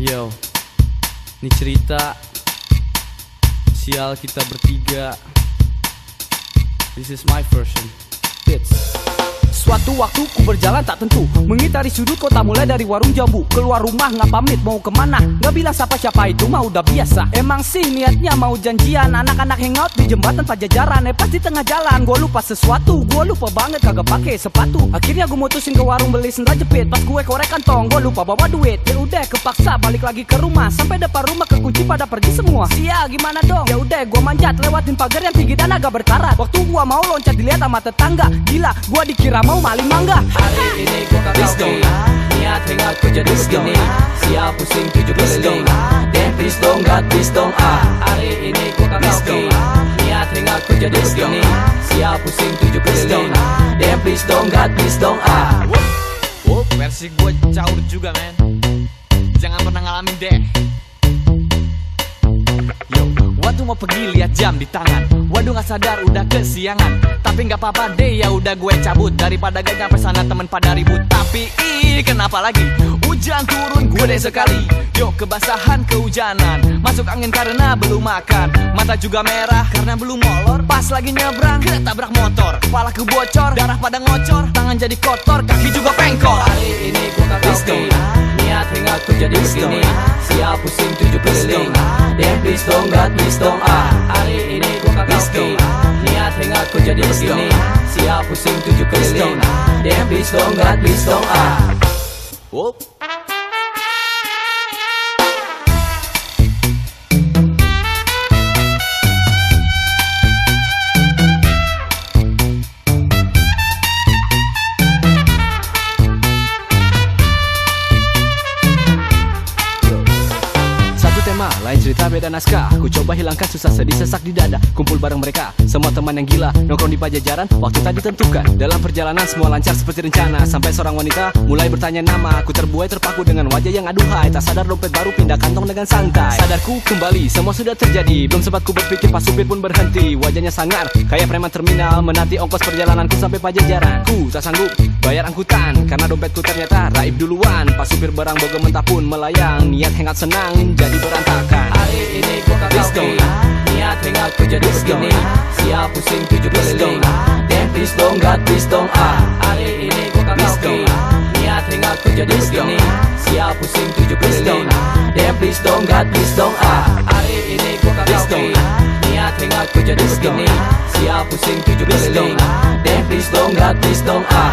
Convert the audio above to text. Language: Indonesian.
Yo, ini cerita sial kita bertiga. This is my version. Hits. Suatu waktu ku berjalan tak tentu. Mengitari sudut kota mulai dari warung jambu. Keluar rumah nggak pamit mau ke mana? Nggak bilang siapa-siapa itu mah udah biasa. Emang sih niatnya mau janjian. Anak-anak hangout di jembatan pajajaran. Eh pas di tengah jalan Gua lupa sesuatu. Gua lupa banget kagak pakai sepatu. Akhirnya gue mutusin ke warung beli sendal jepit. Pas gue korek kantong Gua lupa bawa duit. Ya udah kepaksa balik lagi ke rumah. Sampai depan rumah kekunci pada pergi semua. Sia gimana dong? Ya udah gua manjat lewatin pagar yang tinggi dan agak berkarat. Waktu gua mau loncat dilihat sama tetangga. Gila gua dikira mau maling mangga. Hari ini gua kagak Please oke. Niat hangout ku jadi begini. Siap pusing tujuh keliling. Dan please dong God please dong ah Hari ini gua kagak Please oke. Niat hangout ku jadi begini. Siap pusing tujuh keliling. Dan please dong God please dong ah Wup, versi gue caur juga men. Jangan pernah ngalamin deh mau pergi lihat jam di tangan. Waduh gak sadar udah kesiangan. Tapi gak apa-apa deh ya udah gue cabut. Daripada gak nyampe sana temen pada ribut. Tapi ih kenapa lagi? Hujan turun gue deh sekali. Yo kebasahan kehujanan. Masuk angin karena belum makan. Mata juga merah karena belum molor. Pas lagi nyebrang ketabrak motor. Kepala kebocor darah pada ngocor. Tangan jadi kotor kaki juga pengkor Hari ini gua kagak. Niat hangout ku jadi don't. Siap pusing tujuh keliling dong please dong ah Hari ini kagak Please oke. Niat ku jadi begini. Siap pusing tujuh keliling. Dan please dong dong ah Wup. Cerita beda naskah. Ku coba hilangkan susah sedih sesak di dada. Kumpul bareng mereka, semua teman yang gila. Nongkrong di pajajaran, waktu tadi tentukan. Dalam perjalanan semua lancar seperti rencana. Sampai seorang wanita mulai bertanya nama. Aku terbuai terpaku dengan wajah yang aduhai. Tak sadar dompet baru pindah kantong dengan santai. Sadarku kembali, semua sudah terjadi. Belum sempat ku berpikir pas supir pun berhenti. Wajahnya sangar, kayak preman terminal. Menanti ongkos perjalananku sampai pajajaran. Ku tak sanggup bayar angkutan Karena dompetku ternyata raib duluan Pas supir barang boga mentah pun melayang Niat hangat senang jadi berantakan Hari ini gua kagak Please oke don't. Niat hangout ku jadi begini. Siap pusing tujuh keliling. Dan please dong God please dong ah Hari ini gua kagak Please oke don't. Niat hangout ku jadi begini. Siap pusing tujuh keliling. Dan please dong God please dong ah Hari ini gua kagak Please oke don't. Niat hangout ku jadi begini. Siap pusing tujuh keliling. Dan please dong God please dong ah